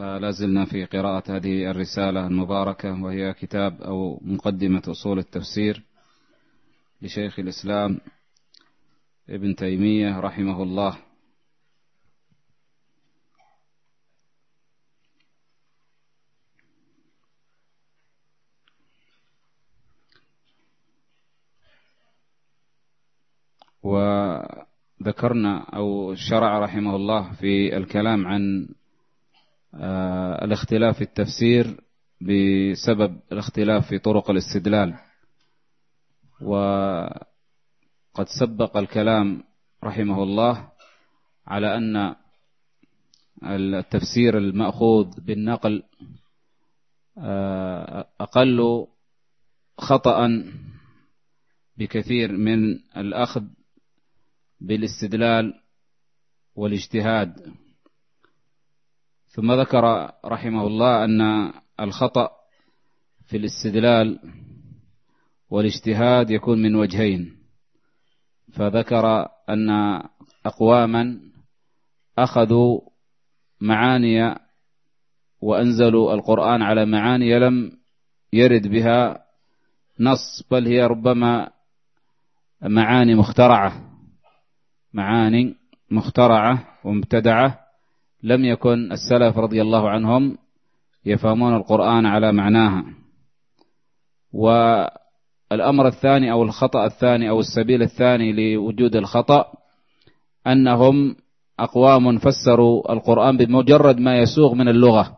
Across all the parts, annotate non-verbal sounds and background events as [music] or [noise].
فلا زلنا في قراءة هذه الرسالة المباركة وهي كتاب أو مقدمة أصول التفسير لشيخ الإسلام ابن تيمية رحمه الله. وذكرنا أو شرع رحمه الله في الكلام عن الاختلاف في التفسير بسبب الاختلاف في طرق الاستدلال. وقد سبق الكلام رحمه الله على أن التفسير المأخوذ بالنقل آه، أقل خطأ بكثير من الأخذ بالاستدلال والاجتهاد. ثم ذكر رحمه الله أن الخطأ في الاستدلال والاجتهاد يكون من وجهين. فذكر أن أقواما أخذوا معاني وأنزلوا القرآن على معاني لم يرد بها نص بل هي ربما معاني مخترعة معاني مخترعة ومبتدعة. لم يكن السلف رضي الله عنهم يفهمون القرآن على معناها. والأمر الثاني أو الخطأ الثاني أو السبيل الثاني لوجود الخطأ أنهم أقوام فسروا القرآن بمجرد ما يسوغ من اللغة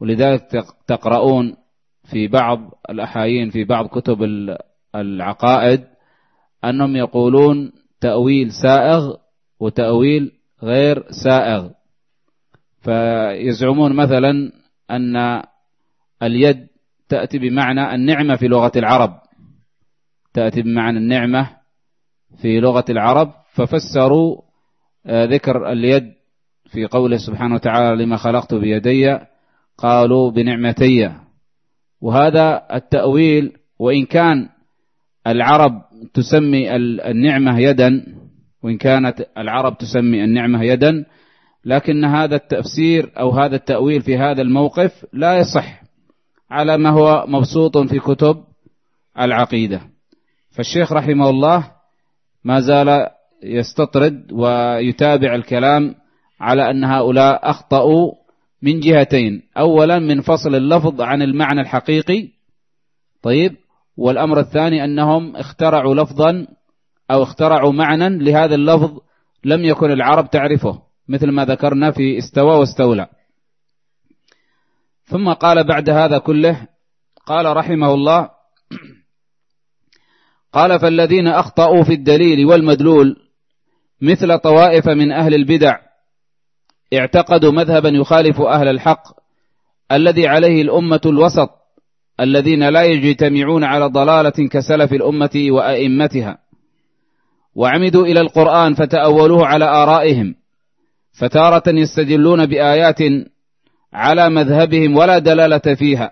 ولذلك تقرؤون في بعض الأحايين في بعض كتب العقائد أنهم يقولون تأويل سائغ وتأويل غير سائغ. فيزعمون مثلا أن اليد تأتي بمعنى النعمة في لغة العرب. تأتي بمعنى النعمة في لغة العرب. ففسروا آه، ذكر اليد في قوله سبحانه وتعالى لما خلقت بيدي قالوا بنعمتي. وهذا التأويل وإن كان العرب تسمي النعمة يدا وإن كانت العرب تسمي النعمة يدا لكن هذا التفسير أو هذا التأويل في هذا الموقف لا يصح على ما هو مبسوط في كتب العقيدة. فالشيخ رحمه الله ما زال يستطرد ويتابع الكلام على أن هؤلاء أخطأوا من جهتين. أولا من فصل اللفظ عن المعنى الحقيقي طيب والأمر الثاني أنهم اخترعوا لفظا أو اخترعوا معنى لهذا اللفظ لم يكن العرب تعرفه. مثل ما ذكرنا في استوى واستولى. ثم قال بعد هذا كله قال رحمه الله قال فالذين أخطأوا في الدليل والمدلول مثل طوائف من أهل البدع اعتقدوا مذهبا يخالف أهل الحق الذي عليه الأمة الوسط الذين لا يجتمعون على ضلالة كسلف الأمة وأئمتها. وعمدوا إلى القرآن فتأولوه على آرائهم. فتارة يستدلون بآيات على مذهبهم ولا دلالة فيها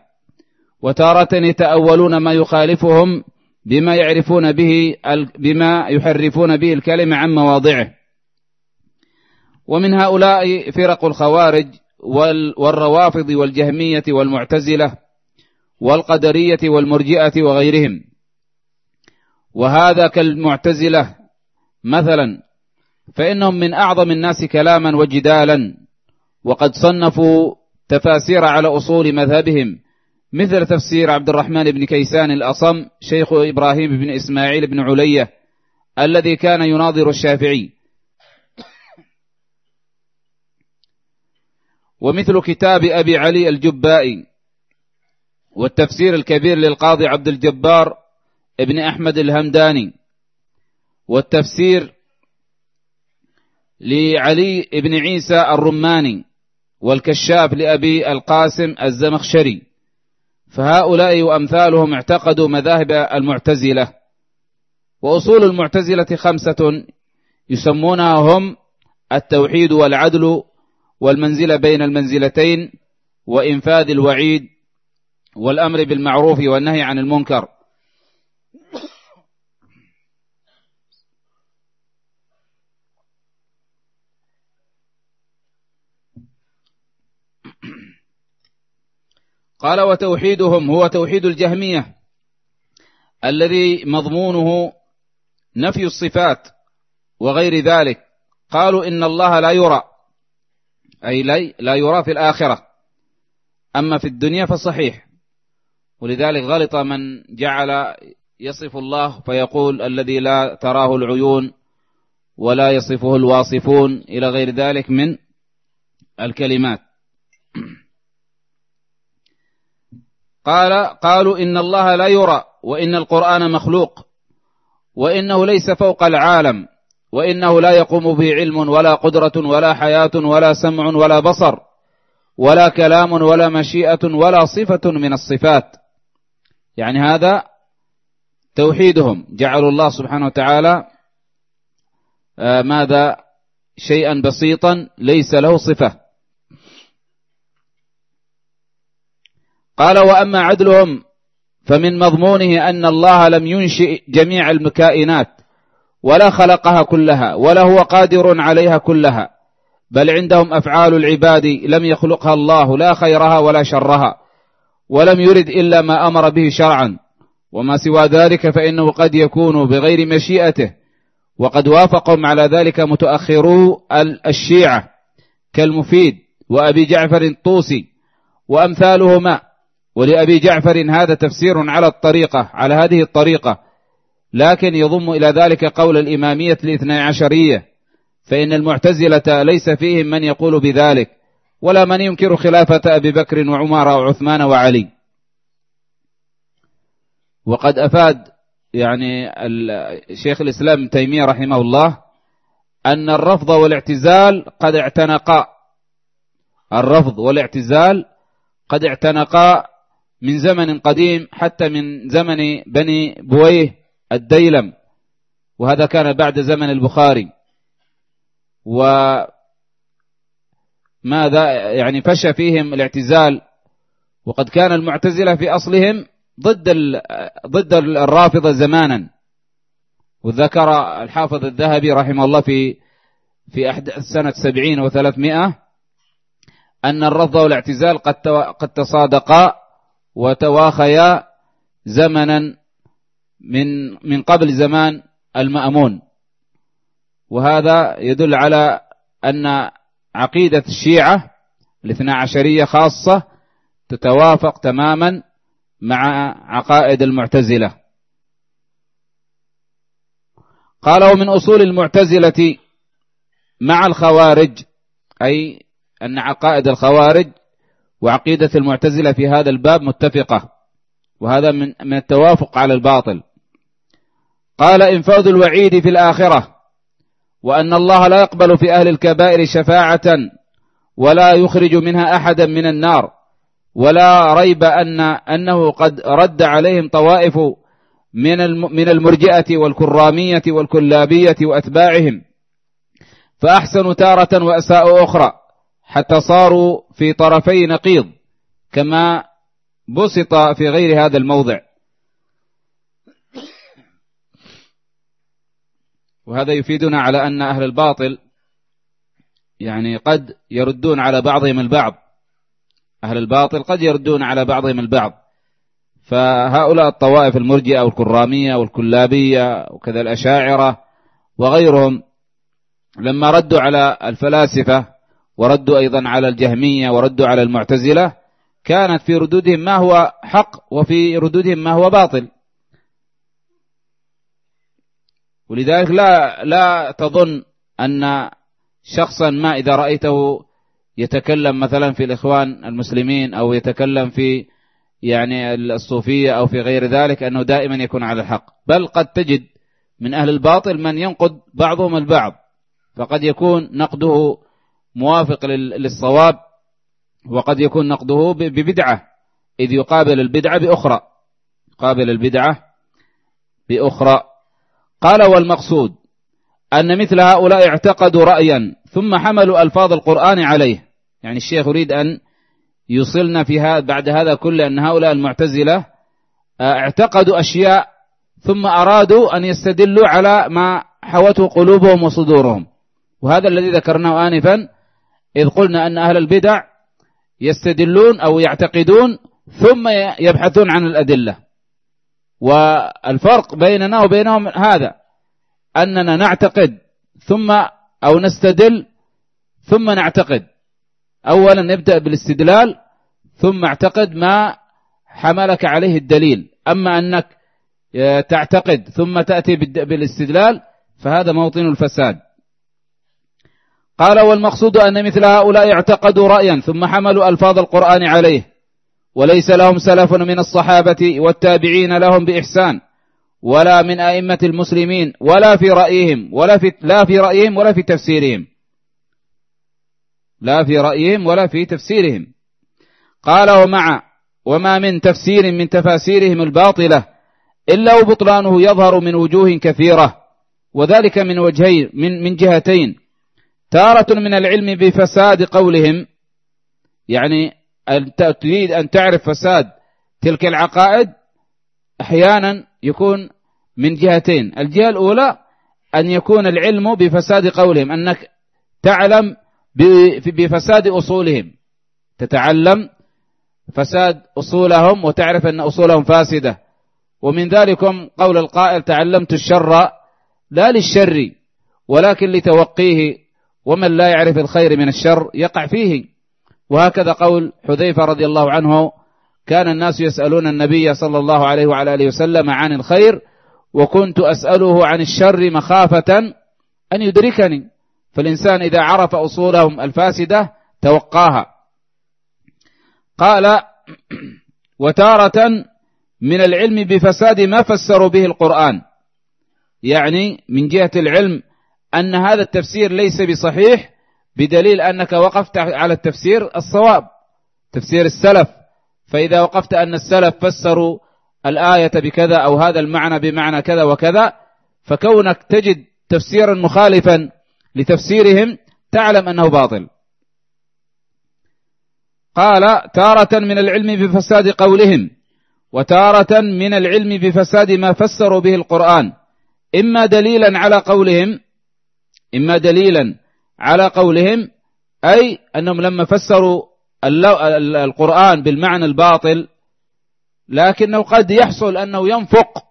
وتارة يتأولون ما يخالفهم بما يعرفون به بما يحرفون به الكلمة عن مواضعه. ومن هؤلاء فرق الخوارج والروافض والجهمية والمعتزلة والقدرية والمرجئة وغيرهم. وهذا كالمعتزلة مثلا فإنهم من أعظم الناس كلاما وجدالا وقد صنفوا تفاسير على أصول مذهبهم مثل تفسير عبد الرحمن بن كيسان الأصم شيخ إبراهيم بن إسماعيل بن علية الذي كان يناظر الشافعي. ومثل كتاب أبي علي الجبائي والتفسير الكبير للقاضي عبد الجبار ابن أحمد الهمداني والتفسير لعلي بن عيسى الرماني والكشاف لأبي القاسم الزمخشري. فهؤلاء وأمثالهم اعتقدوا مذاهب المعتزلة. وأصول المعتزلة خمسة يسمونها هم التوحيد والعدل والمنزلة بين المنزلتين وإنفاذ الوعيد والأمر بالمعروف والنهي عن المنكر. قال وتوحيدهم هو توحيد الجهمية الذي مضمونه نفي الصفات وغير ذلك. قالوا إن الله لا يرى أي لا يرى في الآخرة أما في الدنيا فصحيح. ولذلك غلط من جعل يصف الله فيقول الذي لا تراه العيون ولا يصفه الواصفون إلى غير ذلك من الكلمات. قال قالوا إن الله لا يرى وإن القرآن مخلوق وإنه ليس فوق العالم وإنه لا يقوم به علم ولا قدرة ولا حياة ولا سمع ولا بصر ولا كلام ولا مشيئة ولا صفة من الصفات. يعني هذا توحيدهم. جعلوا الله سبحانه وتعالى آه، ماذا؟ شيئا بسيطا ليس له صفة. قال وأما عدلهم فمن مضمونه أن الله لم ينشئ جميع المكائنات ولا خلقها كلها ولا هو قادر عليها كلها بل عندهم أفعال العباد لم يخلقها الله لا خيرها ولا شرها ولم يرد إلا ما أمر به شرعا. وما سوى ذلك فإنه قد يكون بغير مشيئته وقد وافقهم على ذلك متأخرو الشيعة كالمفيد وأبي جعفر الطوسي وأمثالهما. ولأبي جعفر هذا تفسير على الطريقة على هذه الطريقة. لكن يضم إلى ذلك قول الإمامية الاثنى عشرية فإن المعتزلة ليس فيهم من يقول بذلك ولا من ينكر خلافة أبي بكر وعمر وعثمان وعلي. وقد أفاد يعني شيخ الإسلام تيمية رحمه الله أن الرفض والاعتزال قد اعتنقا. الرفض والاعتزال قد اعتنقا من زمن قديم حتى من زمن بني بويه الديلم. وهذا كان بعد زمن البخاري. وماذا يعني فشى فيهم الاعتزال. وقد كان المعتزلة في أصلهم ضد ضد الرافضة زمانا. وذكر الحافظ الذهبي رحمه الله في في أحد سنة سبعين وثلاثمائة أن الرفض والاعتزال قد قد تصادقا وتواخيا زمنا من من قبل زمان المأمون. وهذا يدل على أن عقيدة الشيعة الاثنى عشرية خاصة تتوافق تماما مع عقائد المعتزلة. قال ومن أصول المعتزلة مع الخوارج أي أن عقائد الخوارج وعقيدة المعتزلة في هذا الباب متفقة وهذا من من التوافق على الباطل. قال انفاذ الوعيد في الآخرة وأن الله لا يقبل في أهل الكبائر شفاعة ولا يخرج منها أحدا من النار ولا ريب أن أنه قد رد عليهم طوائف من من المرجئة والكرامية والكلابية وأتباعهم. فأحسنوا تارة وأساءوا أخرى. حتى صاروا في طرفي نقيض كما بسط في غير هذا الموضع. وهذا يفيدنا على أن أهل الباطل يعني قد يردون على بعضهم البعض. أهل الباطل قد يردون على بعضهم البعض. فهؤلاء الطوائف المرجئة والكرامية والكلابية وكذا الأشاعرة وغيرهم لما ردوا على الفلاسفة وردوا أيضا على الجهمية وردوا على المعتزلة كانت في ردودهم ما هو حق وفي ردودهم ما هو باطل. ولذلك لا لا تظن أن شخصا ما إذا رأيته يتكلم مثلا في الإخوان المسلمين أو يتكلم في يعني الصوفية أو في غير ذلك أنه دائما يكون على الحق. بل قد تجد من أهل الباطل من ينقد بعضهم البعض فقد يكون نقده موافق للصواب وقد يكون نقده ببدعة إذ يقابل البدعة بأخرى. يقابل البدعة بأخرى. قال والمقصود أن مثل هؤلاء اعتقدوا رأيا ثم حملوا ألفاظ القرآن عليه. يعني الشيخ يريد أن يوصلنا في هذا بعد هذا كله أن هؤلاء المعتزلة آه، اعتقدوا أشياء ثم أرادوا أن يستدلوا على ما حوته قلوبهم وصدورهم. وهذا الذي ذكرناه آنفا إذ قلنا أن أهل البدع يستدلون أو يعتقدون ثم يبحثون عن الأدلة. والفرق بيننا وبينهم هذا أننا نعتقد ثم أو نستدل ثم نعتقد. أولا نبدأ بالاستدلال ثم اعتقد ما حملك عليه الدليل. أما أنك تعتقد ثم تأتي بالاستدلال فهذا موطن الفساد. قال والمقصود أن مثل هؤلاء اعتقدوا رأيا ثم حملوا ألفاظ القرآن عليه وليس لهم سلف من الصحابة والتابعين لهم بإحسان ولا من أئمة المسلمين ولا في رأيهم ولا في لا في رأيهم ولا في تفسيرهم. لا في رأيهم ولا في تفسيرهم. قال ومع وما من تفسير من تفاسيرهم الباطلة إلا وبطلانه يظهر من وجوه كثيرة وذلك من وجهين من من جهتين تارة من العلم بفساد قولهم. يعني أن تريد أن تعرف فساد تلك العقائد أحيانا يكون من جهتين. الجهة الأولى أن يكون العلم بفساد قولهم أنك تعلم بفساد أصولهم. تتعلم فساد أصولهم وتعرف أن أصولهم فاسدة. ومن ذلكم قول القائل تعلمت الشر لا للشر ولكن لتوقيه ومن لا يعرف الخير من الشر يقع فيه. وهكذا قول حذيفة رضي الله عنه كان الناس يسألون النبي صلى الله عليه وعلى آله وسلم عن الخير وكنت أسأله عن الشر مخافة أن يدركني. فالإنسان إذا عرف أصولهم الفاسدة توقاها. قال وتارة من العلم بفساد ما فسروا به القرآن. يعني من جهة العلم أن هذا التفسير ليس بصحيح بدليل أنك وقفت على التفسير الصواب تفسير السلف. فإذا وقفت أن السلف فسروا الآية بكذا أو هذا المعنى بمعنى كذا وكذا فكونك تجد تفسيرا مخالفا لتفسيرهم تعلم أنه باطل. قال تارة من العلم بفساد قولهم وتارة من العلم بفساد ما فسروا به القرآن. إما دليلا على قولهم إما دليلا على قولهم أي أنهم لما فسروا القرآن بالمعنى الباطل لكنه قد يحصل أنه ينفق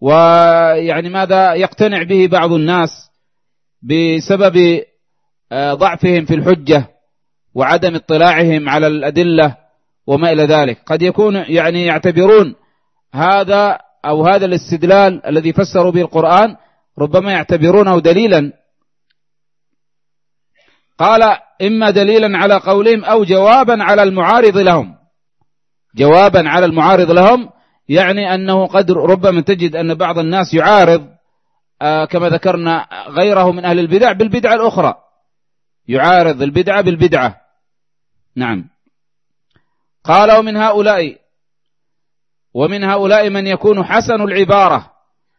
ويعني ماذا يقتنع به بعض الناس بسبب آه، ضعفهم في الحجة وعدم اطلاعهم على الأدلة وما إلى ذلك. قد يكون يعني يعتبرون هذا أو هذا الاستدلال الذي فسروا به القرآن ربما يعتبرونه دليلا قال إما دليلا على قولهم أو جوابا على المعارض لهم. جوابا على المعارض لهم يعني أنه قد ربما تجد أن بعض الناس يعارض آه، كما ذكرنا غيره من أهل البدع بالبدعة الأخرى. يعارض البدعة بالبدعة. نعم. قال ومن هؤلاء ومن هؤلاء من يكون حسن العبارة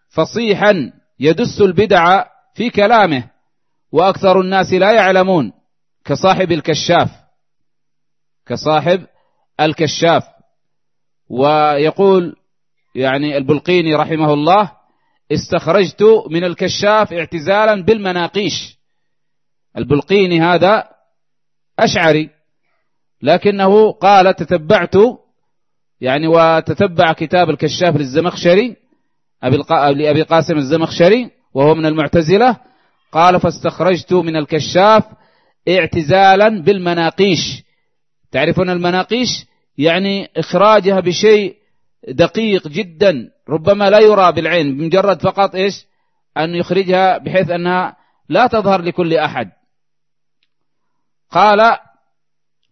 فصيحا يدس البدع في كلامه. وأكثر الناس لا يعلمون كصاحب الكشاف كصاحب الكشاف. ويقول يعني البلقيني رحمه الله استخرجت من الكشاف اعتزالا بالمناقيش. البلقيني هذا أشعري لكنه قال تتبعت يعني وتتبع كتاب الكشاف للزمخشري لأبي قاسم الزمخشري وهو من المعتزلة. قال فاستخرجت من الكشاف اعتزالا بالمناقيش. تعرفون المناقيش؟ يعني إخراجها بشيء دقيق جدا ربما لا يرى بالعين بمجرد فقط إيش؟ أن يخرجها بحيث أنها لا تظهر لكل أحد. قال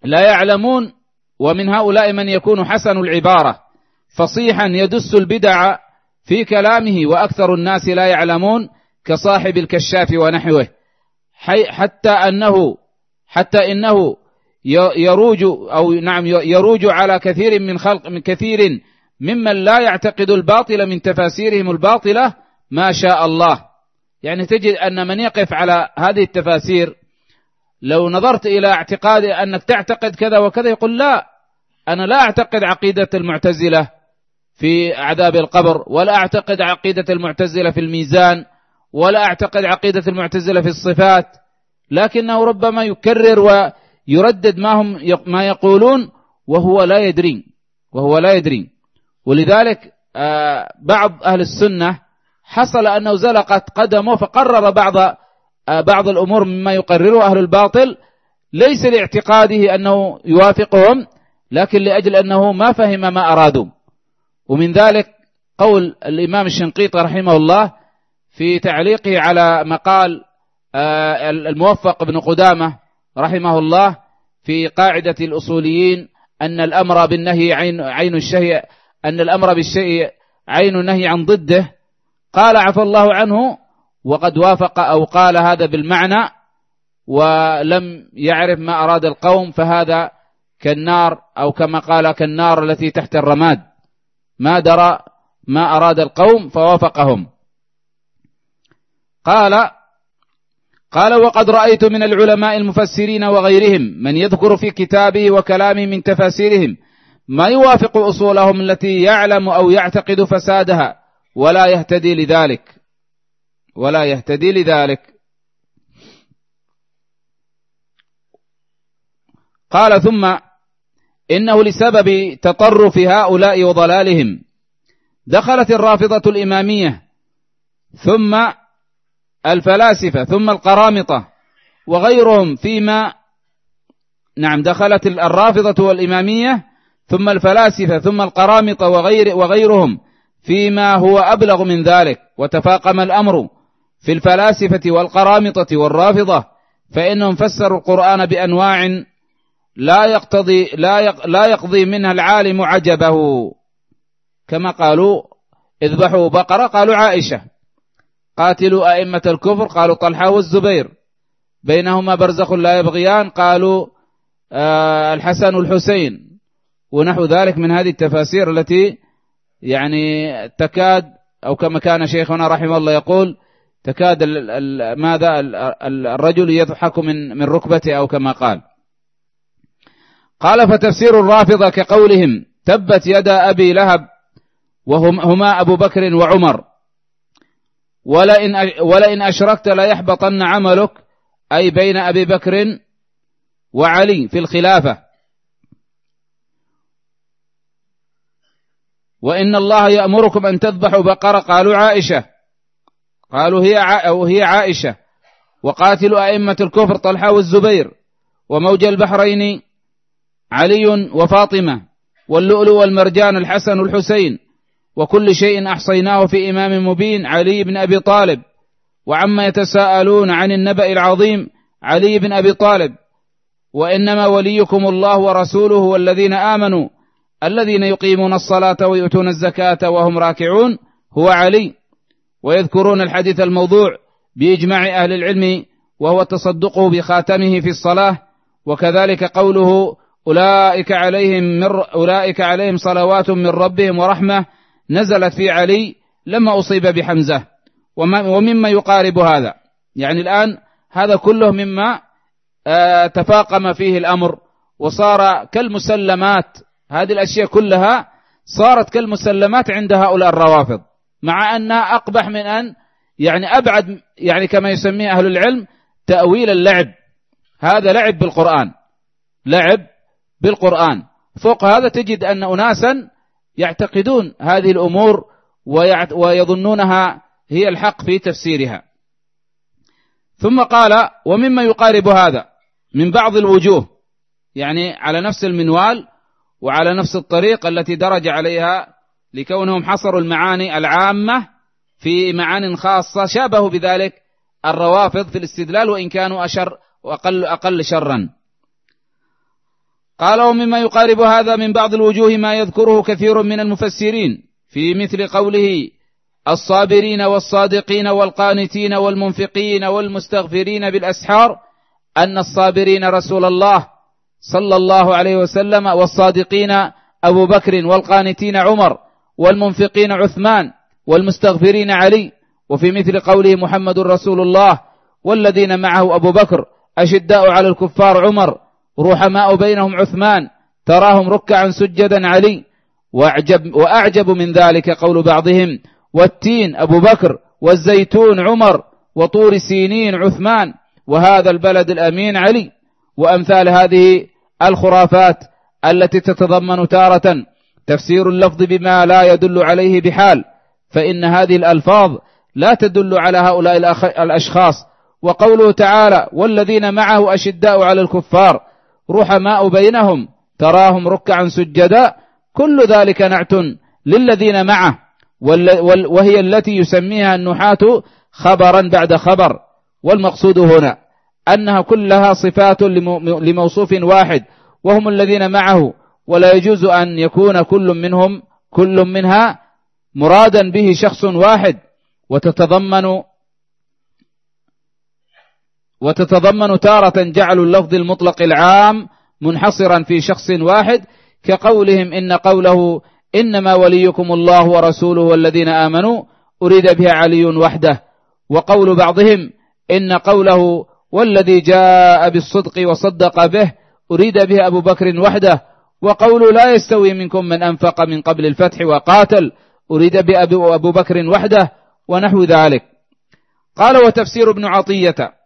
لا يعلمون ومن هؤلاء من يكون حسن العبارة. فصيحا يدس البدع في كلامه وأكثر الناس لا يعلمون كصاحب الكشاف ونحوه. حتى أنه حتى إنه يروج أو نعم يروج على كثير من خلق من كثير ممن لا يعتقد الباطل من تفاسيرهم الباطلة ما شاء الله. يعني تجد أن من يقف على هذه التفاسير لو نظرت إلى اعتقاد أنك تعتقد كذا وكذا يقول لا أنا لا أعتقد عقيدة المعتزلة في عذاب القبر ولا أعتقد عقيدة المعتزلة في الميزان. ولا أعتقد عقيدة المعتزلة في الصفات لكنه ربما يكرر ويردد ما هم ما يقولون وهو لا يدري وهو لا يدري. ولذلك آه، بعض أهل السنة حصل أنه زلقت قدمه فقرر بعض آه، بعض الأمور مما يقرره أهل الباطل ليس لاعتقاده أنه يوافقهم لكن لأجل أنه ما فهم ما أرادوا. ومن ذلك قول الإمام الشنقيطي رحمه الله في تعليقه على مقال آه، الموفق بن قدامة رحمه الله في قاعدة الأصوليين أن الأمر بالنهي عين, عين الشيء أن الأمر بالشيء عين النهي عن ضده. قال عفى الله عنه وقد وافق أو قال هذا بالمعنى ولم يعرف ما أراد القوم فهذا كالنار أو كما قال كالنار التي تحت الرماد. ما درى ما أراد القوم فوافقهم. قال قال وقد رأيت من العلماء المفسرين وغيرهم من يذكر في كتابه وكلامه من تفاسيرهم ما يوافق أصولهم التي يعلم أو يعتقد فسادها ولا يهتدي لذلك. ولا يهتدي لذلك. قال ثم إنه لسبب تطرف هؤلاء وضلالهم دخلت الرافضة الإمامية ثم الفلاسفة ثم القرامطة وغيرهم فيما نعم دخلت الرافضة والإمامية ثم الفلاسفة ثم القرامطة وغير وغيرهم فيما هو أبلغ من ذلك وتفاقم الأمر في الفلاسفة والقرامطة والرافضة فإنهم فسروا القرآن بأنواع لا يقتضي لا لا يقضي منها العالم عجبه. كما قالوا اذبحوا بقرة قالوا عائشة. قاتلوا أئمة الكفر قالوا طلحة والزبير. بينهما برزخ لا يبغيان قالوا آه الحسن والحسين. ونحو ذلك من هذه التفاسير التي يعني تكاد أو كما كان شيخنا رحمه الله يقول تكاد ال ال ماذا ال الرجل يضحك من من ركبته أو كما قال. قال فتفسير الرافضة كقولهم تبت يدا أبي لهب وهما أبو بكر وعمر. ولئن ولئن أشركت ليحبطن عملك أي بين أبي بكر وعلي في الخلافة. وإن الله يأمركم أن تذبحوا بقرة قالوا عائشة. قالوا هي هي عائشة. وقاتلوا أئمة الكفر طلحة والزبير. وموج البحرين علي وفاطمة. واللؤلؤ والمرجان الحسن والحسين. وكل شيء أحصيناه في إمام مبين علي بن أبي طالب. وعما يتساءلون عن النبأ العظيم علي بن أبي طالب. وإنما وليكم الله ورسوله والذين آمنوا الذين يقيمون الصلاة ويؤتون الزكاة وهم راكعون هو علي. ويذكرون الحديث الموضوع بإجماع أهل العلم وهو تصدقه بخاتمه في الصلاة. وكذلك قوله أولئك عليهم من أولئك عليهم صلوات من ربهم ورحمة نزلت في علي لما أصيب بحمزة. ومما يقارب هذا. يعني الآن هذا كله مما آه، تفاقم فيه الأمر. وصار كالمسلمات هذه الأشياء كلها صارت كالمسلمات عند هؤلاء الروافض. مع أنها أقبح من أن يعني أبعد يعني كما يسميه أهل العلم تأويل اللعب. هذا لعب بالقرآن. لعب بالقرآن. فوق هذا تجد أن أناسا يعتقدون هذه الأمور ويظنونها هي الحق في تفسيرها. ثم قال ومما يقارب هذا من بعض الوجوه يعني على نفس المنوال وعلى نفس الطريق التي درج عليها لكونهم حصروا المعاني العامة في معان خاصة شابهوا بذلك الروافض في الاستدلال وإن كانوا أشر وأقل أقل شرا. قال ومما يقارب هذا من بعض الوجوه ما يذكره كثير من المفسرين في مثل قوله الصابرين والصادقين والقانتين والمنفقين والمستغفرين بالأسحار أن الصابرين رسول الله صلى الله عليه وسلم والصادقين أبو بكر والقانتين عمر والمنفقين عثمان والمستغفرين علي وفي مثل قوله محمد رسول الله والذين معه أبو بكر أشداء على الكفار عمر رحماء بينهم عثمان تراهم ركعا سجدا علي وأعجب, وأعجب من ذلك قول بعضهم والتين أبو بكر والزيتون عمر وطور سينين عثمان وهذا البلد الأمين علي وأمثال هذه الخرافات التي تتضمن تارة تفسير اللفظ بما لا يدل عليه بحال فإن هذه الألفاظ لا تدل على هؤلاء الأشخاص وقوله تعالى والذين معه أشداء على الكفار رحماء بينهم تراهم ركعا سجدا كل ذلك نعت للذين معه وهي التي يسميها النحاة خبرا بعد خبر. والمقصود هنا أنها كلها صفات لموصوف واحد وهم الذين معه ولا يجوز أن يكون كل منهم كل منها مرادا به شخص واحد وتتضمن وتتضمن تارة جعل اللفظ المطلق العام منحصرا في شخص واحد كقولهم إن قوله إنما وليكم الله ورسوله والذين آمنوا أريد بها علي وحده. وقول بعضهم إن قوله والذي جاء بالصدق وصدق به أريد به أبو بكر وحده. وقول لا يستوي منكم من أنفق من قبل الفتح وقاتل أريد بأبو بكر وحده ونحو ذلك. قال وتفسير ابن عطية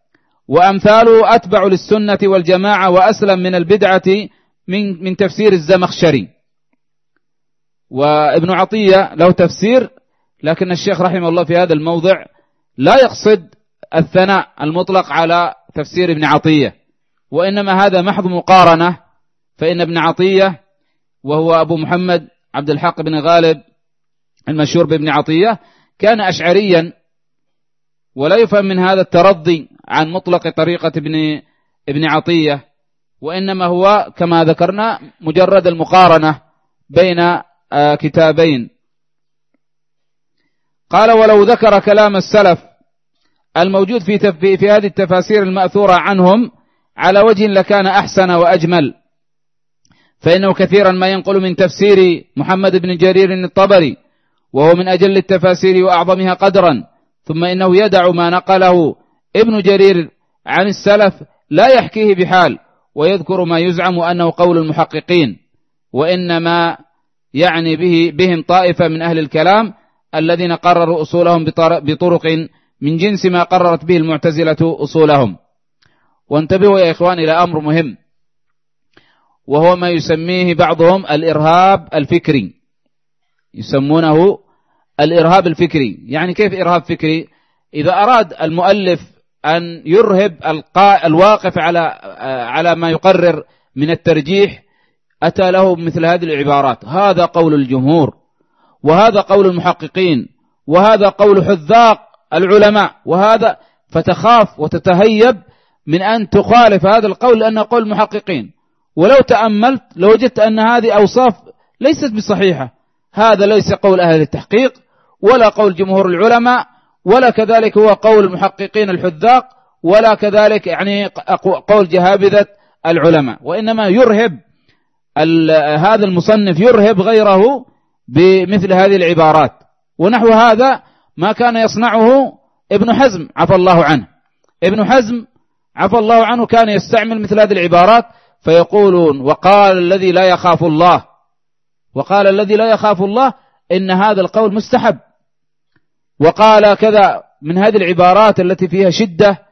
وأمثاله أتبع للسنة والجماعة وأسلم من البدعة من, من تفسير الزمخشري. وابن عطية له تفسير لكن الشيخ رحمه الله في هذا الموضع لا يقصد الثناء المطلق على تفسير ابن عطية وإنما هذا محض مقارنة فإن ابن عطية وهو أبو محمد عبد الحق بن غالب المشهور بابن عطية كان أشعريا ولا يفهم من هذا الترضي عن مطلق طريقة ابن ابن عطية وإنما هو كما ذكرنا مجرد المقارنة بين آه، كتابين. قال ولو ذكر كلام السلف الموجود في في هذه التفاسير المأثورة عنهم على وجه لكان أحسن وأجمل. فإنه كثيرا ما ينقل من تفسير محمد بن جرير الطبري وهو من أجل التفاسير وأعظمها قدرا ثم إنه يدع ما نقله ابن جرير عن السلف لا يحكيه بحال ويذكر ما يزعم أنه قول المحققين وإنما يعني به بهم طائفة من أهل الكلام الذين قرروا أصولهم بطرق من جنس ما قررت به المعتزلة أصولهم. وانتبهوا يا إخوان إلى أمر مهم وهو ما يسميه بعضهم الإرهاب الفكري. يسمونه الإرهاب الفكري. يعني كيف إرهاب فكري؟ إذا أراد المؤلف أن يرهب الواقف على على ما يقرر من الترجيح. أتى له مثل هذه العبارات. هذا قول الجمهور وهذا قول المحققين وهذا قول حذاق العلماء وهذا فتخاف وتتهيب من أن تخالف هذا القول لأنه قول المحققين. ولو تأملت لوجدت أن هذه أوصاف ليست بصحيحة. هذا ليس قول أهل التحقيق ولا قول جمهور العلماء ولا كذلك هو قول المحققين الحذاق ولا كذلك يعني قول جهابذة العلماء. وإنما يرهب هذا المصنف يرهب غيره بمثل هذه العبارات. ونحو هذا ما كان يصنعه ابن حزم عفى الله عنه. ابن حزم عفى الله عنه كان يستعمل مثل هذه العبارات فيقولون وقال الذي لا يخاف الله وقال الذي لا يخاف الله إن هذا القول مستحب. وقال كذا من هذه العبارات التي فيها شدة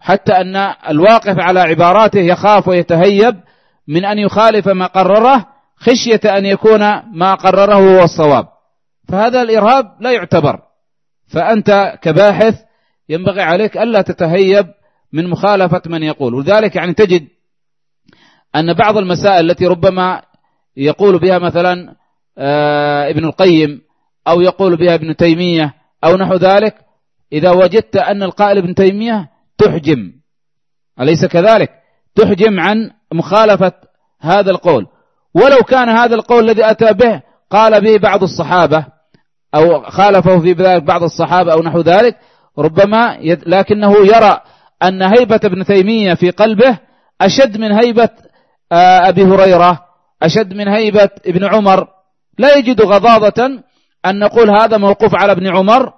حتى أن الواقف على عباراته يخاف ويتهيب من أن يخالف ما قرره خشية أن يكون ما قرره هو الصواب. فهذا الإرهاب لا يعتبر. فأنت كباحث ينبغي عليك ألا تتهيب من مخالفة من يقول. ولذلك يعني تجد أن بعض المسائل التي ربما يقول بها مثلا آه، ابن القيم أو يقول بها ابن تيمية أو نحو ذلك إذا وجدت أن القائل ابن تيمية تحجم. أليس كذلك؟ تحجم عن مخالفة هذا القول. ولو كان هذا القول الذي أتى به قال به بعض الصحابة أو خالفه في ذلك بعض الصحابة أو نحو ذلك ربما لكنه يرى أن هيبة ابن تيمية في قلبه أشد من هيبة آه، أبي هريرة أشد من هيبة ابن عمر. لا يجد غضاضة أن نقول هذا موقوف على ابن عمر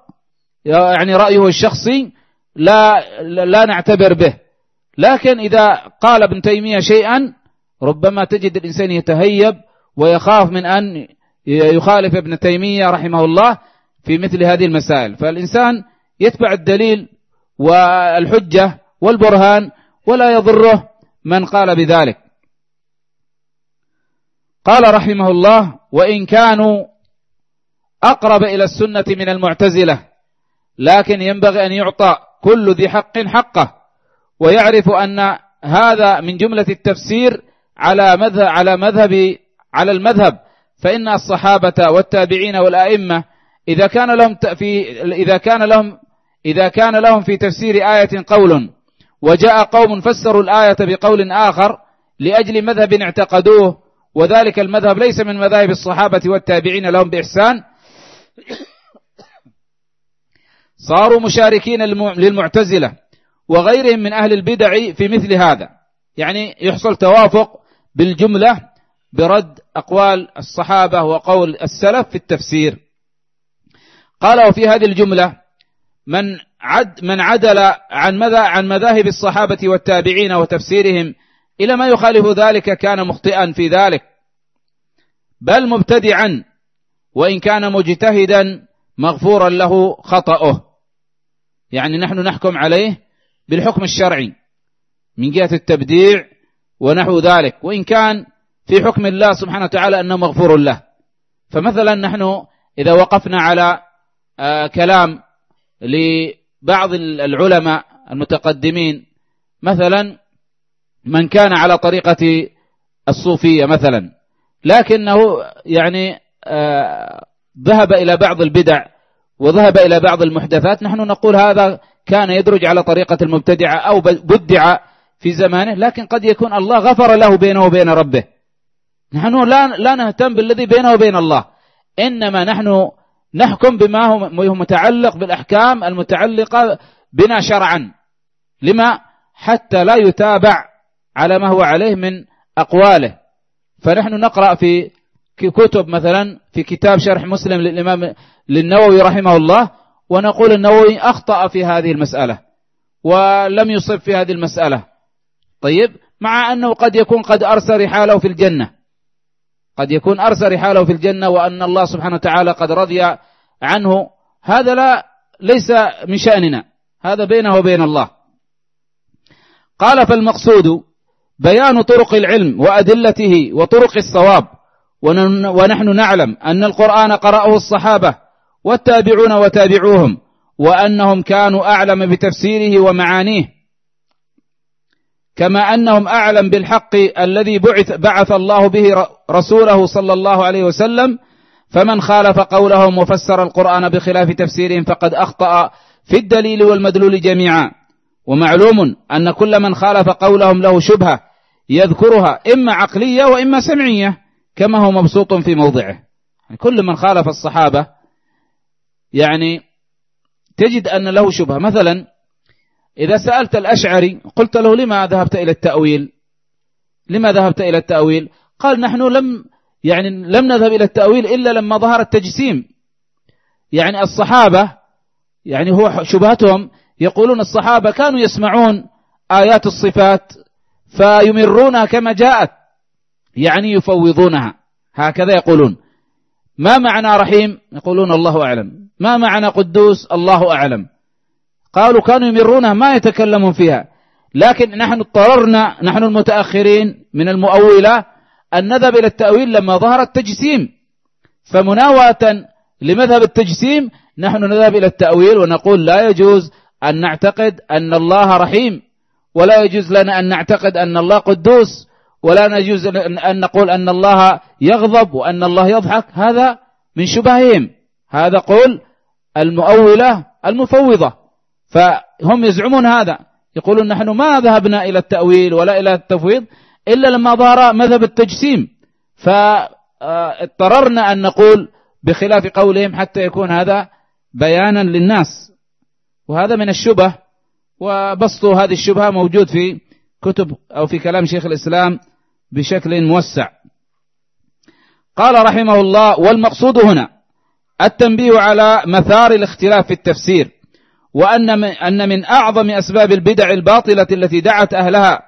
يعني رأيه الشخصي لا لا نعتبر به. لكن إذا قال ابن تيمية شيئا ربما تجد الإنسان يتهيب ويخاف من أن يخالف ابن تيمية رحمه الله في مثل هذه المسائل. فالإنسان يتبع الدليل والحجة والبرهان ولا يضره من قال بذلك. قال رحمه الله وإن كانوا أقرب إلى السنة من المعتزلة. لكن ينبغي أن يعطى كل ذي حق حقه ويعرف أن هذا من جملة التفسير على مذهب على مذهب على المذهب. فإن الصحابة والتابعين والأئمة إذا كان لهم في إذا كان لهم إذا كان لهم في تفسير آية قول وجاء قوم فسروا الآية بقول آخر لأجل مذهب اعتقدوه وذلك المذهب ليس من مذاهب الصحابة والتابعين لهم بإحسان [coughs] صاروا مشاركين للمعتزلة وغيرهم من أهل البدع في مثل هذا. يعني يحصل توافق بالجملة برد أقوال الصحابة وقول السلف في التفسير. قال وفي هذه الجملة من عد من عدل عن عن مذاهب الصحابة والتابعين وتفسيرهم إلى ما يخالف ذلك كان مخطئا في ذلك بل مبتدعا وإن كان مجتهدا مغفورا له خطأه. يعني نحن نحكم عليه بالحكم الشرعي من جهة التبديع ونحو ذلك. وإن كان في حكم الله سبحانه وتعالى أنه مغفور له. فمثلا نحن إذا وقفنا على آه، كلام لبعض العلماء المتقدمين. مثلا من كان على طريقة الصوفية مثلا. لكنه يعني ذهب إلى بعض البدع وذهب إلى بعض المحدثات. نحن نقول هذا كان يدرج على طريقة المبتدعة أو بدع في زمانه لكن قد يكون الله غفر له بينه وبين ربه. نحن لا لا نهتم بالذي بينه وبين الله. إنما نحن نحكم بما هو متعلق بالأحكام المتعلقة بنا شرعا. لما؟ حتى لا يتابع على ما هو عليه من أقواله. فنحن نقرأ في كتب مثلا في كتاب شرح مسلم للإمام للنووي رحمه الله ونقول النووي أخطأ في هذه المسألة ولم يصب في هذه المسألة. طيب مع أنه قد يكون قد أرسى رحاله في الجنة. قد يكون أرسى رحاله في الجنة وأن الله سبحانه وتعالى قد رضي عنه هذا لا ليس من شأننا. هذا بينه وبين الله. قال فالمقصود بيان طرق العلم وأدلته وطرق الصواب. ونحن نعلم أن القرآن قرأه الصحابة والتابعون وتابعوهم وأنهم كانوا أعلم بتفسيره ومعانيه. كما أنهم أعلم بالحق الذي بعث, بعث الله به رسوله صلى الله عليه وسلم فمن خالف قولهم وفسر القرآن بخلاف تفسيرهم فقد أخطأ في الدليل والمدلول جميعا. ومعلوم أن كل من خالف قولهم له شبهة يذكرها إما عقلية وإما سمعية. كما هو مبسوط في موضعه. كل من خالف الصحابة يعني تجد أن له شبهة. مثلا إذا سألت الأشعري قلت له لما ذهبت إلى التأويل؟ لما ذهبت إلى التأويل؟ قال نحن لم يعني لم نذهب إلى التأويل إلا لما ظهر التجسيم. يعني الصحابة يعني هو شبهتهم يقولون الصحابة كانوا يسمعون آيات الصفات فيمرونها كما جاءت. يعني يفوضونها. هكذا يقولون. ما معنى رحيم؟ يقولون الله أعلم. ما معنى قدوس؟ الله أعلم. قالوا كانوا يمرونها ما يتكلمون فيها. لكن نحن اضطررنا نحن المتأخرين من المؤولة أن نذهب إلى التأويل لما ظهر التجسيم. فمناوة لمذهب التجسيم نحن نذهب إلى التأويل ونقول لا يجوز أن نعتقد أن الله رحيم ولا يجوز لنا أن نعتقد أن الله قدوس. ولا يجوز أن نقول أن الله يغضب وأن الله يضحك. هذا من شبههم. هذا قول المؤولة المفوضة. فهم يزعمون هذا. يقولون نحن ما ذهبنا إلى التأويل ولا إلى التفويض إلا لما ظهر مذهب التجسيم. فاضطررنا أن نقول بخلاف قولهم حتى يكون هذا بيانا للناس. وهذا من الشبه. وبسط هذه الشبهة موجود في كتب أو في كلام شيخ الإسلام بشكل موسع. قال رحمه الله والمقصود هنا التنبيه على مثار الاختلاف في التفسير وأن أن من أعظم أسباب البدع الباطلة التي دعت أهلها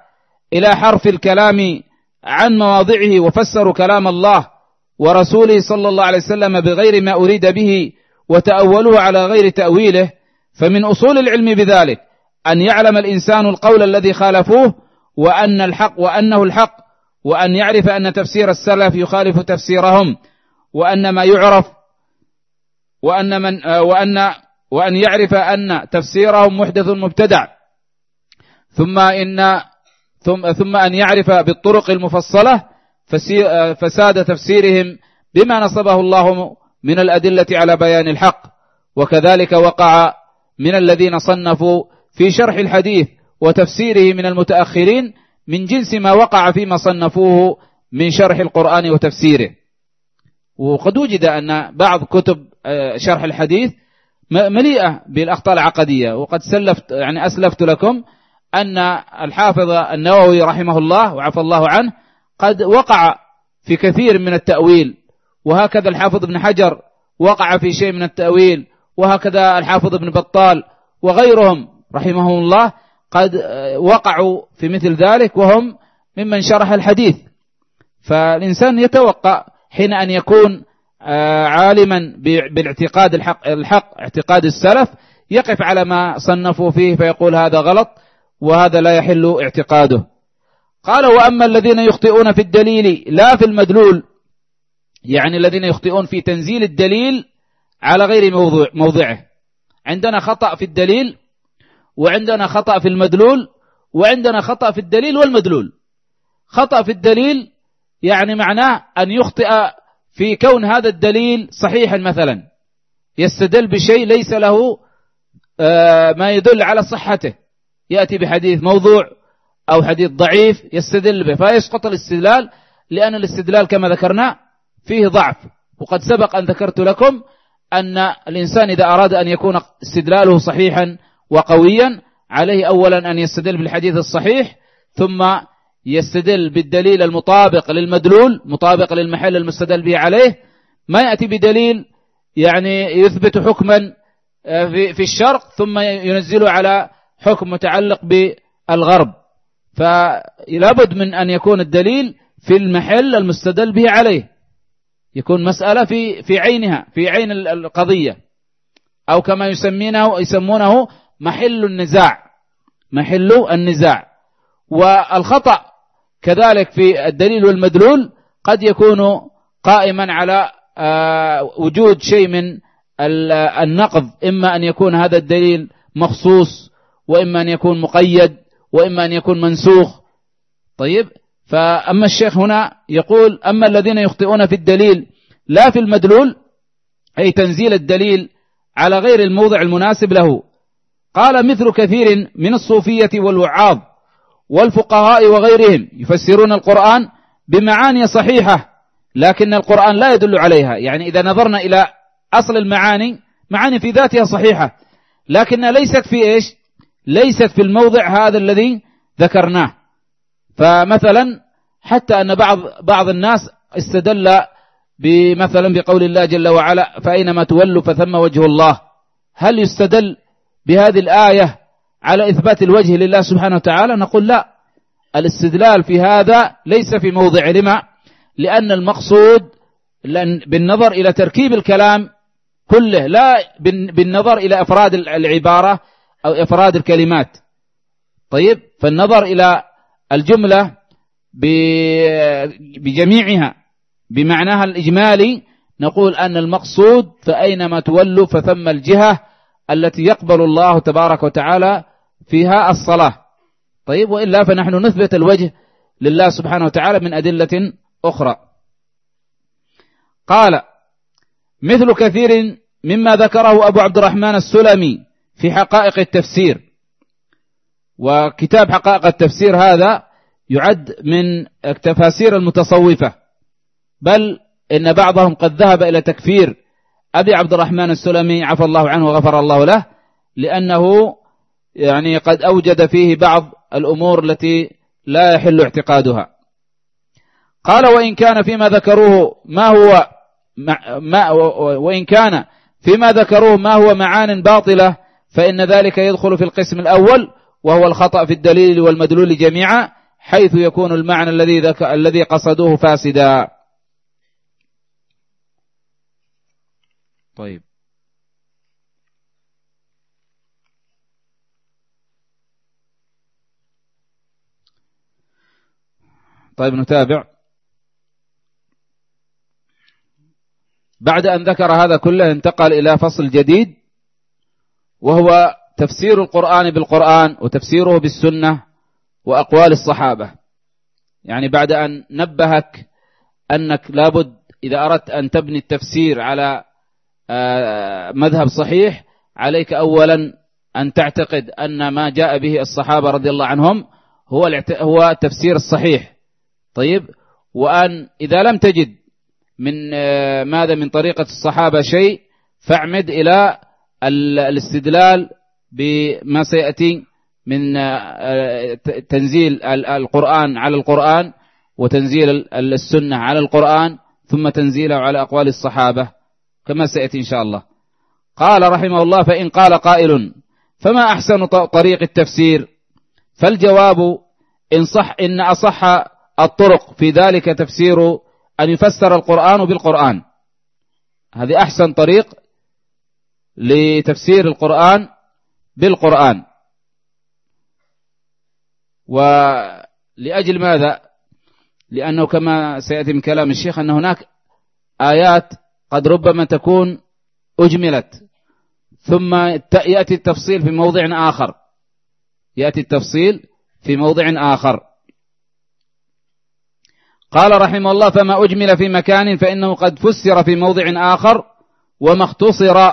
إلى حرف الكلام عن مواضعه وفسروا كلام الله ورسوله صلى الله عليه وسلم بغير ما أريد به وتأولوه على غير تأويله فمن أصول العلم بذلك أن يعلم الإنسان القول الذي خالفوه وأن الحق وأنه الحق وأن يعرف أن تفسير السلف يخالف تفسيرهم وأن ما يعرف وأن من وأن وأن يعرف أن تفسيرهم محدث مبتدع. ثم إن ثم ثم أن يعرف بالطرق المفصلة فساد تفسيرهم بما نصبه الله من الأدلة على بيان الحق. وكذلك وقع من الذين صنفوا في شرح الحديث وتفسيره من المتأخرين من جنس ما وقع فيما صنفوه من شرح القرآن وتفسيره. وقد وجد أن بعض كتب آه، شرح الحديث مليئة بالأخطاء العقدية. وقد سلفت يعني أسلفت لكم أن الحافظ النووي رحمه الله وعفى الله عنه قد وقع في كثير من التأويل. وهكذا الحافظ ابن حجر وقع في شيء من التأويل. وهكذا الحافظ ابن بطال وغيرهم رحمهم الله قد وقعوا في مثل ذلك وهم ممن شرح الحديث. فالإنسان يتوقع حين أن يكون آه، عالما بالاعتقاد الحق, الحق اعتقاد السلف يقف على ما صنفوا فيه فيقول هذا غلط وهذا لا يحل اعتقاده. قال وأما الذين يخطئون في الدليل لا في المدلول يعني الذين يخطئون في تنزيل الدليل على غير موضوع موضعه. عندنا خطأ في الدليل وعندنا خطأ في المدلول وعندنا خطأ في الدليل والمدلول. خطأ في الدليل يعني معناه أن يخطئ في كون هذا الدليل صحيحا مثلا. يستدل بشيء ليس له آه، ما يدل على صحته. يأتي بحديث موضوع أو حديث ضعيف يستدل به فيسقط الاستدلال لأن الاستدلال كما ذكرنا فيه ضعف. وقد سبق أن ذكرت لكم أن الإنسان إذا أراد أن يكون استدلاله صحيحا وقويا عليه أولا أن يستدل بالحديث الصحيح ثم يستدل بالدليل المطابق للمدلول مطابق للمحل المستدل به عليه. ما يأتي بدليل يعني يثبت حكما آه، في الشرق ثم ينزله على حكم متعلق بالغرب. فلا بد من أن يكون الدليل في المحل المستدل به عليه. يكون مسألة في في عينها في عين القضية. أو كما يسمونه يسمونه محل النزاع محل النزاع. والخطأ كذلك في الدليل والمدلول قد يكون قائما على آه، وجود شيء من النقض إما أن يكون هذا الدليل مخصوص وإما أن يكون مقيد وإما أن يكون منسوخ. طيب فأما الشيخ هنا يقول أما الذين يخطئون في الدليل لا في المدلول أي تنزيل الدليل على غير الموضع المناسب له قال مثل كثير من الصوفية والوعاظ والفقهاء وغيرهم يفسرون القرآن بمعاني صحيحة لكن القرآن لا يدل عليها. يعني إذا نظرنا إلى أصل المعاني معاني في ذاتها صحيحة لكنها ليست في إيش؟ ليست في الموضع هذا الذي ذكرناه. فمثلا حتى أن بعض بعض الناس استدل بمثلا بقول الله جل وعلا فأينما تولوا فثم وجه الله. هل يستدل بهذه الآية على إثبات الوجه لله سبحانه وتعالى نقول لا الاستدلال في هذا ليس في موضع لما؟ لأن المقصود بالنظر إلى تركيب الكلام كله لا بالنظر إلى أفراد العبارة أو إفراد الكلمات. طيب فالنظر إلى الجملة بجميعها بمعناها الإجمالي نقول أن المقصود فأينما تولوا فثم الجهة التي يقبل الله تبارك وتعالى فيها الصلاة. طيب وإلا فنحن نثبت الوجه لله سبحانه وتعالى من أدلة أخرى. قال مثل كثير مما ذكره أبو عبد الرحمن السلمي في حقائق التفسير. وكتاب حقائق التفسير هذا يعد من التفاسير المتصوفة. بل إن بعضهم قد ذهب إلى تكفير أبي عبد الرحمن السلمي عفى الله عنه وغفر الله له لأنه يعني قد أوجد فيه بعض الأمور التي لا يحل اعتقادها قال وإن كان فيما ذكروه ما هو ما وإن كان فيما ذكروه ما هو معان باطلة فإن ذلك يدخل في القسم الأول وهو الخطأ في الدليل والمدلول جميعا حيث يكون المعنى الذي. الذي قصدوه فاسدا طيب. طيب نتابع. بعد أن ذكر هذا كله انتقل إلى فصل جديد وهو تفسير القرآن بالقرآن وتفسيره بالسنة وأقوال الصحابة. يعني بعد أن نبهك أنك لابد إذا أردت أن تبني التفسير على مذهب صحيح. عليك أولا أن تعتقد أن ما جاء به الصحابة رضي الله عنهم هو هو التفسير الصحيح. طيب؟ وأن إذا لم تجد من آه، ماذا من طريقة الصحابة شيء فاعمد إلى الاستدلال بما سيأتي من آه، تنزيل القرآن على القرآن وتنزيل السنة على القرآن ثم تنزيله على أقوال الصحابة. كما سيأتي إن شاء الله. قال رحمه الله فإن قال قائل فما أحسن طريق التفسير؟ فالجواب إن صح إن أصح الطرق في ذلك تفسير أن يفسر القرآن بالقرآن. هذه أحسن طريق لتفسير القرآن بالقرآن. ولأجل ماذا؟ لأنه كما سيأتي من كلام الشيخ أن هناك آيات قد ربما تكون أجملت. ثم يأتي التفصيل في موضع آخر. يأتي التفصيل في موضع آخر. قال رحمه الله فما أجمل في مكان فإنه قد فسر في موضع آخر وما اختصر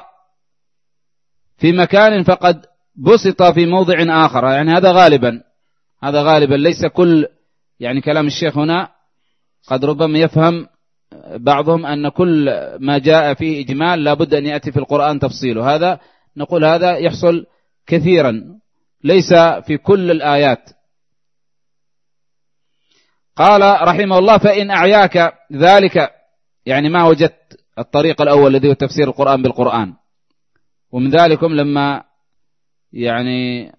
في مكان فقد بسط في موضع آخر. يعني هذا غالبا هذا غالبا. ليس كل يعني كلام الشيخ هنا قد ربما يفهم بعضهم أن كل ما جاء فيه إجمال لابد أن يأتي في القرآن تفصيله. هذا نقول هذا يحصل كثيرا. ليس في كل الآيات. قال رحمه الله فإن أعياك ذلك يعني ما وجدت الطريق الأول الذي هو تفسير القرآن بالقرآن. ومن ذلكم لما يعني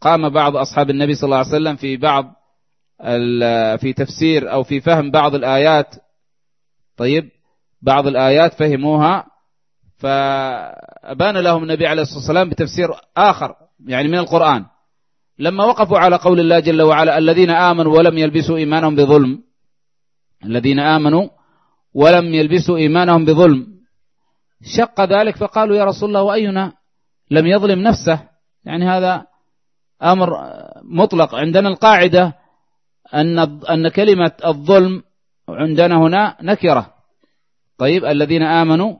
قام بعض أصحاب النبي صلى الله عليه وسلم في بعض في تفسير أو في فهم بعض الآيات طيب بعض الآيات فهموها. فأبان لهم النبي عليه الصلاة والسلام بتفسير آخر يعني من القرآن. لما وقفوا على قول الله جل وعلا الذين آمنوا ولم يلبسوا إيمانهم بظلم. الذين آمنوا ولم يلبسوا إيمانهم بظلم. شق ذلك فقالوا يا رسول الله وأينا لم يظلم نفسه؟ يعني هذا أمر مطلق. عندنا القاعدة أن أن كلمة الظلم عندنا هنا نكرة. طيب الذين آمنوا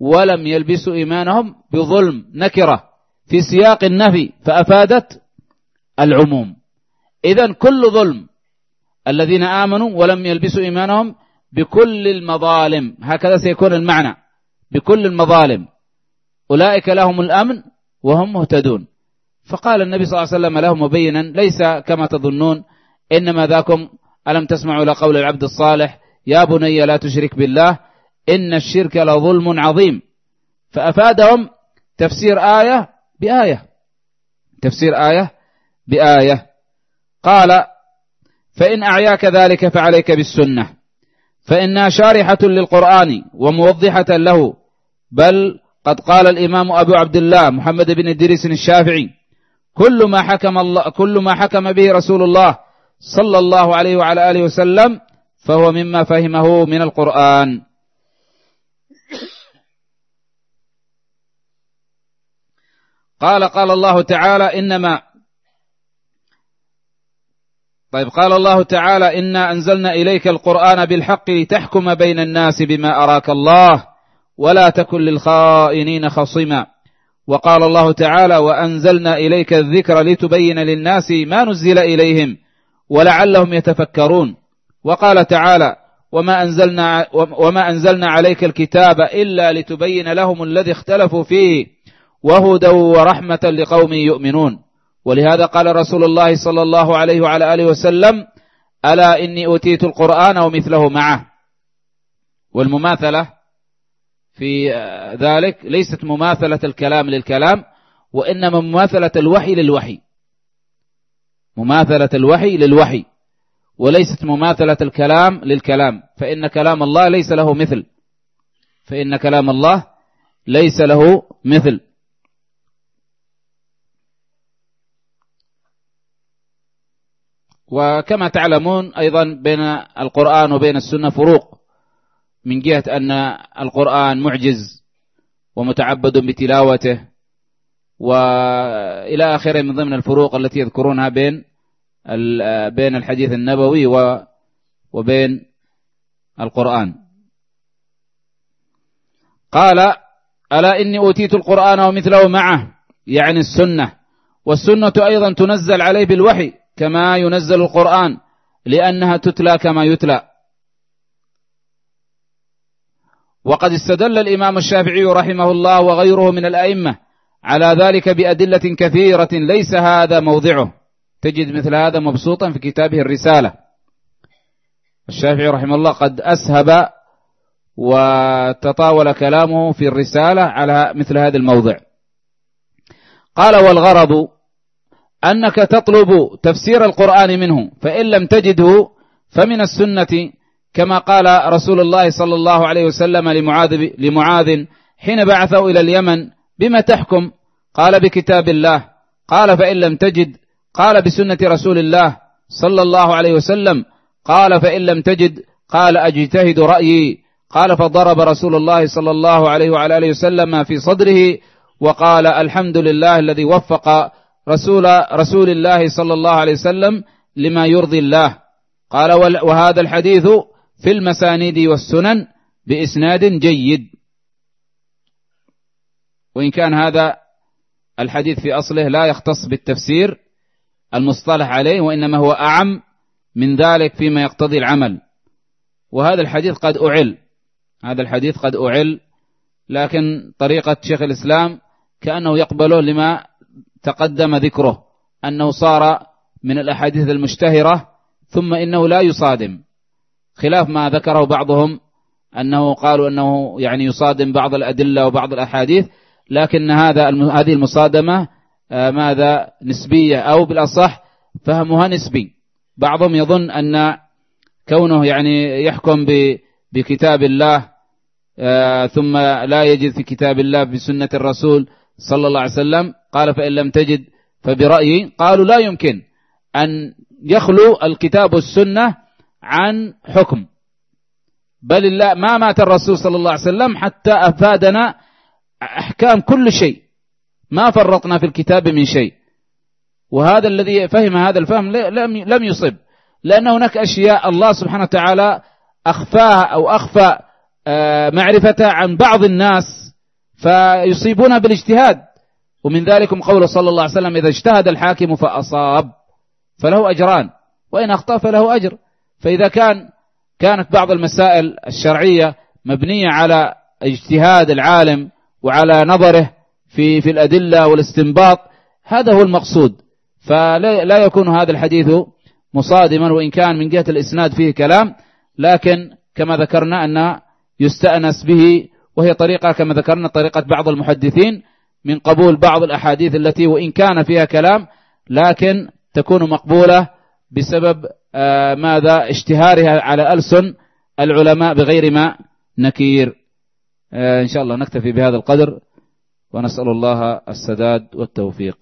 ولم يلبسوا إيمانهم بظلم نكرة. في سياق النفي فأفادت العموم. إذا كل ظلم الذين آمنوا ولم يلبسوا إيمانهم بكل المظالم هكذا سيكون المعنى بكل المظالم. أولئك لهم الأمن وهم مهتدون. فقال النبي صلى الله عليه وسلم لهم مبينا ليس كما تظنون إنما ذاكم ألم تسمعوا لقول العبد الصالح؟ يا بني لا تشرك بالله إن الشرك لظلم عظيم. فأفادهم تفسير آية بآية. تفسير آية بآية. قال فإن أعياك ذلك فعليك بالسنة. فإنها شارحة للقرآن وموضحة له. بل قد قال الإمام أبو عبد الله محمد بن إدريس الشافعي كل ما حكم الله كل ما حكم به رسول الله صلى الله عليه وعلى آله وسلم فهو مما فهمه من القرآن. قال قال الله تعالى إنما طيب قال الله تعالى إنا أنزلنا إليك القرآن بالحق لتحكم بين الناس بما أراك الله ولا تكن للخائنين خصما وقال الله تعالى وأنزلنا إليك الذكر لتبين للناس ما نزل إليهم. ولعلهم يتفكرون. وقال تعالى وما أنزلنا, وما أنزلنا عليك الكتاب إلا لتبين لهم الذي اختلفوا فيه وهدى ورحمة لقوم يؤمنون. ولهذا قال رسول الله صلى الله عليه وعلى آله وسلم ألا إني أوتيت القرآن ومثله معه. والمماثلة في ذلك ليست مماثلة الكلام للكلام وإنما مماثلة الوحي للوحي. مماثلة الوحي للوحي وليست مماثلة الكلام للكلام فإن كلام الله ليس له مثل. فإن كلام الله ليس له مثل. وكما تعلمون أيضا بين القرآن وبين السنة فروق من جهة أن القرآن معجز ومتعبد بتلاوته وإلى آخره من ضمن الفروق التي يذكرونها بين بين الحديث النبوي وبين القرآن. قال ألا إني أوتيت القرآن ومثله معه يعني السنة. والسنة أيضا تنزل عليه بالوحي كما ينزل القرآن لأنها تتلى كما يتلى. وقد استدل الإمام الشافعي رحمه الله وغيره من الأئمة على ذلك بأدلة كثيرة ليس هذا موضعه. تجد مثل هذا مبسوطا في كتابه الرسالة. الشافعي رحمه الله قد أسهب وتطاول كلامه في الرسالة على مثل هذا الموضع. قال والغرض أنك تطلب تفسير القرآن منه فإن لم تجده فمن السنة كما قال رسول الله صلى الله عليه وسلم لمعاذ, لمعاذ حين بعثه إلى اليمن بما تحكم؟ قال بكتاب الله. قال فإن لم تجد قال بسنة رسول الله صلى الله عليه وسلم. قال فإن لم تجد قال أجتهد رأيي. قال فضرب رسول الله صلى الله عليه وعلى آله وسلم في صدره وقال الحمد لله الذي وفق رسول رسول الله صلى الله عليه وسلم لما يرضي الله. قال وهذا الحديث في المسانيد والسنن بإسناد جيد. وإن كان هذا الحديث في أصله لا يختص بالتفسير المصطلح عليه وإنما هو أعم من ذلك فيما يقتضي العمل. وهذا الحديث قد أعل. هذا الحديث قد أعل لكن طريقة شيخ الإسلام كأنه يقبله لما تقدم ذكره أنه صار من الأحاديث المشتهرة ثم إنه لا يصادم. خلاف ما ذكره بعضهم أنه قالوا أنه يعني يصادم بعض الأدلة وبعض الأحاديث لكن هذا هذه المصادمة آه، ماذا؟ نسبية أو بالأصح فهمها نسبي. بعضهم يظن أن كونه يعني يحكم بكتاب الله آه، ثم لا يجد في كتاب الله بسنة الرسول صلى الله عليه وسلم قال فإن لم تجد فبرأيي قالوا لا يمكن أن يخلو الكتاب والسنة عن حكم. بل الله ما مات الرسول صلى الله عليه وسلم حتى أفادنا أحكام كل شيء. ما فرطنا في الكتاب من شيء. وهذا الذي فهم هذا الفهم لم يصب. لأن هناك أشياء الله سبحانه وتعالى أخفاها أو أخفى آه، معرفة عن بعض الناس فيصيبون بالاجتهاد. ومن ذلكم قول صلى الله عليه وسلم إذا اجتهد الحاكم فأصاب. فله أجران. وإن أخطأ فله أجر. فإذا كان كانت بعض المسائل الشرعية مبنية على اجتهاد العالم وعلى نظره في في الأدلة والاستنباط هذا هو المقصود. فلا يكون هذا الحديث مصادما وإن كان من جهة الإسناد فيه كلام لكن كما ذكرنا أن يستأنس به وهي طريقة كما ذكرنا طريقة بعض المحدثين من قبول بعض الأحاديث التي وإن كان فيها كلام لكن تكون مقبولة بسبب آه، ماذا؟ اشتهارها على ألسن العلماء بغير ما نكير. إن شاء الله نكتفي بهذا القدر ونسأل الله السداد والتوفيق.